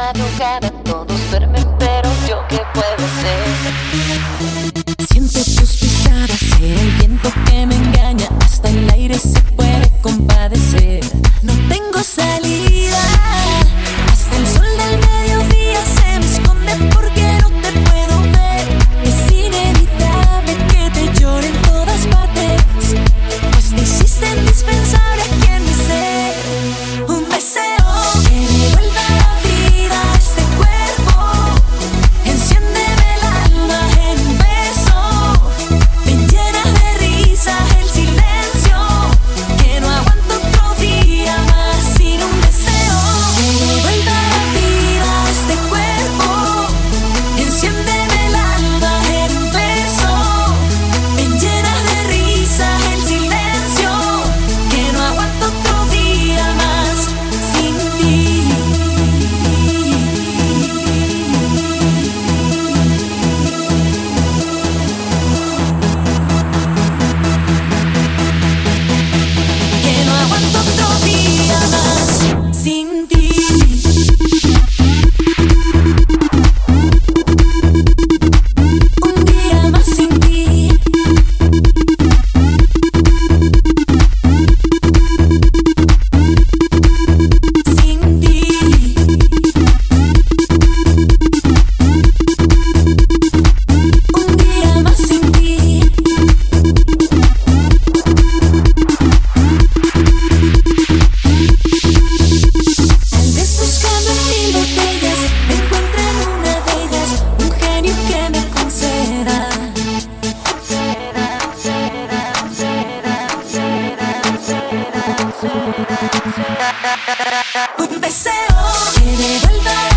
madrugada todos duermen un. Ven llena de